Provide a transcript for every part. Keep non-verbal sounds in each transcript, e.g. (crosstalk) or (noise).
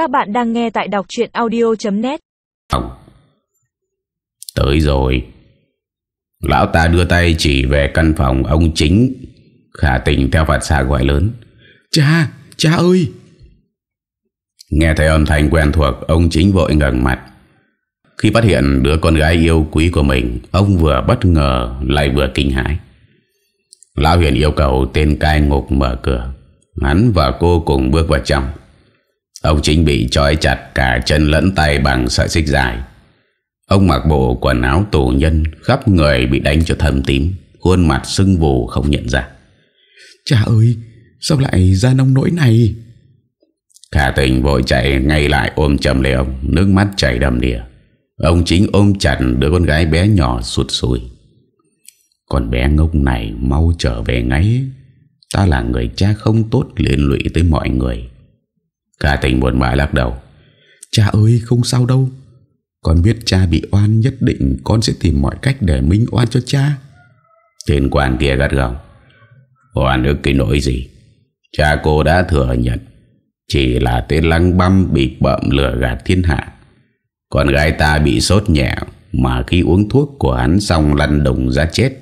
Các bạn đang nghe tại đọc chuyện audio.net Tới rồi. Lão ta đưa tay chỉ về căn phòng ông chính Khả tình theo phạt xa gọi lớn. Cha, cha ơi! Nghe thấy âm thanh quen thuộc Ông chính vội ngẩng mặt. Khi phát hiện đứa con gái yêu quý của mình Ông vừa bất ngờ Lại vừa kinh hãi. Lão Huyền yêu cầu tên cai ngục mở cửa. Hắn và cô cùng bước vào trong Ông chính bị trói chặt cả chân lẫn tay bằng sợi xích dài. Ông mặc bộ quần áo tù nhân Khắp người bị đánh cho thâm tím Khuôn mặt sưng vù không nhận ra. Cha ơi Sao lại ra nông nỗi này? Khả tình vội chạy ngay lại ôm chầm lấy ông Nước mắt chảy đầm đìa. Ông chính ôm chặt đứa con gái bé nhỏ sụt sùi. Con bé ngốc này mau trở về ngay. Ta là người cha không tốt liên lụy tới mọi người Khả tình buồn bã lắc đầu. Cha ơi không sao đâu. Con biết cha bị oan nhất định Con sẽ tìm mọi cách để minh oan cho cha. Tên quan kia gắt gỏng Oan ức cái nỗi gì? Cha cô đã thừa nhận Chỉ là tên lăng băm Bị bậm lừa gạt thiên hạ. Con gái ta bị sốt nhẹ Mà khi uống thuốc của hắn Xong lăn đùng ra chết.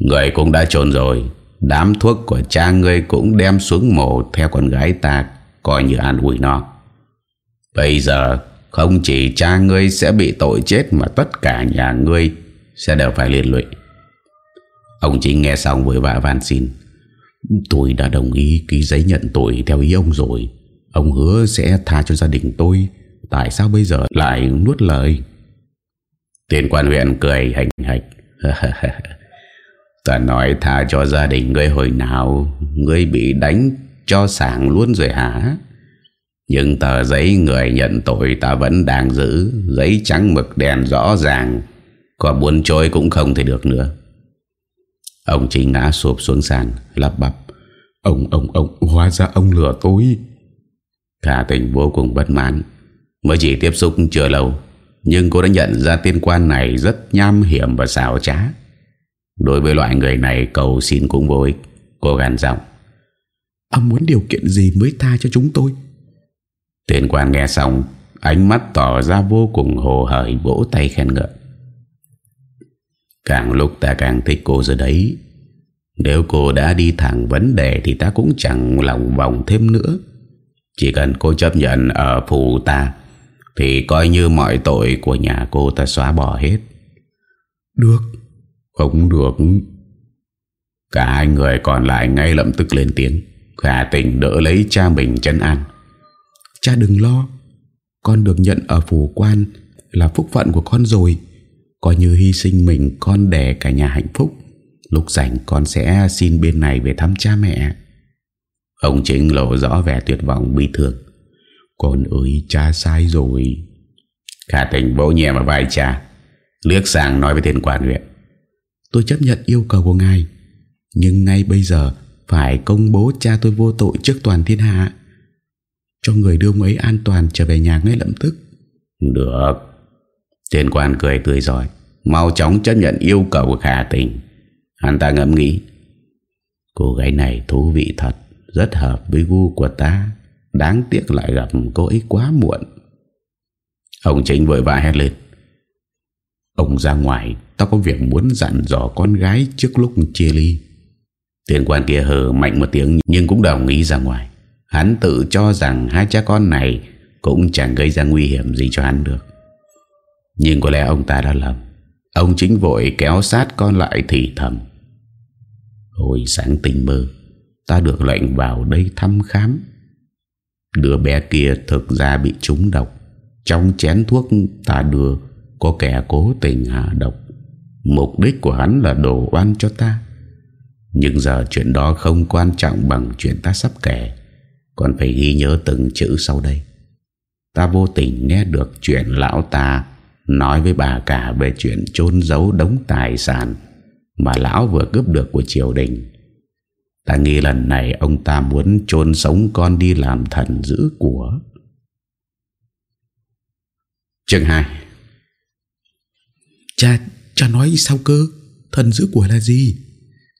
Người cũng đã trốn rồi Đám thuốc của cha ngươi cũng đem xuống mổ Theo con gái ta Coi như an ủi nó. Bây giờ, không chỉ cha ngươi sẽ bị tội chết Mà tất cả nhà ngươi Sẽ đều phải liên lụy. Ông chính nghe xong với vã van xin. Tôi đã đồng ý ký giấy nhận tội theo ý ông rồi. Ông hứa sẽ tha cho gia đình tôi. Tại sao bây giờ lại nuốt lời? Tên quan huyện cười hành hạch. (laughs) Ta nói tha cho gia đình ngươi hồi nào, Ngươi bị đánh cho sảng luôn rồi hả? Nhưng tờ giấy người nhận tội ta vẫn đang giữ. Giấy trắng mực đèn rõ ràng. Có buồn trôi cũng không thể được nữa. Ông Trinh ngã sụp xuống sàn Lắp bắp. Ông, ông, ông, hóa ra ông lừa tôi. Khả tình vô cùng bất mãn. Mới chỉ tiếp xúc chưa lâu Nhưng cô đã nhận ra tiên quan này Rất nham hiểm và xảo trá. Đối với loại người này Cầu xin cũng vô ích. Cô gắn giọng. Ông muốn điều kiện gì mới tha cho chúng tôi? Tên quan nghe xong Ánh mắt tỏ ra vô cùng hồ hởi Vỗ tay khen ngợi. Càng lúc ta càng thích cô rồi đấy. Nếu cô đã đi thẳng vấn đề Thì ta cũng chẳng lòng vòng thêm nữa. Chỉ cần cô chấp nhận Ở phủ ta Thì coi như mọi tội của nhà cô ta xóa bỏ hết. Được. Không được. Cả hai người còn lại ngay lập tức lên tiếng Khả tình đỡ lấy cha mình chân an. Cha đừng lo, Con được nhận ở phủ quan Là phúc phận của con rồi. Coi như hy sinh mình, con đẻ cả nhà hạnh phúc. Lúc rảnh, con sẽ xin bên này về thăm cha mẹ. Ông chính lộ rõ vẻ tuyệt vọng bi thương. Con ơi, cha sai rồi. Khả tình vỗ nhẹ vào vai cha. Liếc sang nói với thiên quản huyện. Tôi chấp nhận yêu cầu của ngài, Nhưng ngay bây giờ phải công bố cha tôi vô tội trước toàn thiên hạ. Cho người đưa ông ấy an toàn trở về nhà ngay lập tức. Được. Tiền quan cười tươi giỏi Mau chóng chấp nhận yêu cầu của khả tình. Hắn ta ngẫm nghĩ, Cô gái này thú vị thật, Rất hợp với gu của ta. Đáng tiếc lại gặp cô ấy quá muộn. Ông chính vội vã hét lên, Ông ra ngoài, Tao có việc muốn dặn dò con gái Trước lúc chia ly. Tiền quan kia hờ mạnh một tiếng, Nhưng cũng đồng ý ra ngoài. Hắn tự cho rằng hai cha con này Cũng chẳng gây ra nguy hiểm gì cho hắn được. Nhưng có lẽ ông ta đã lầm. Ông chính vội kéo sát con lại thì thầm. Hồi sáng tình mơ, Ta được lệnh vào đây thăm khám. Đứa bé kia thực ra bị trúng độc. Trong chén thuốc ta đưa, Có kẻ cố tình hạ độc. Mục đích của hắn là đổ oan cho ta. Nhưng giờ chuyện đó không quan trọng bằng chuyện ta sắp kể. Còn phải ghi nhớ từng chữ sau đây. Ta vô tình nghe được chuyện lão ta Nói với bà cả về chuyện chôn giấu đống tài sản Mà lão vừa cướp được của triều đình. Ta nghĩ lần này ông ta muốn chôn sống con đi làm thần giữ của. Chương 2 Cha, cha nói sao cơ? Thần giữ của là gì?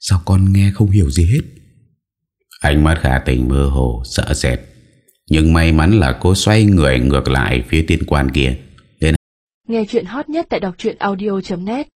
Sao con nghe không hiểu gì hết? Ánh mắt khả tình mơ hồ Sợ sệt. Nhưng may mắn là cô xoay người ngược lại phía tiên quan kia Nghe chuyện hot nhất tại đọc audio.net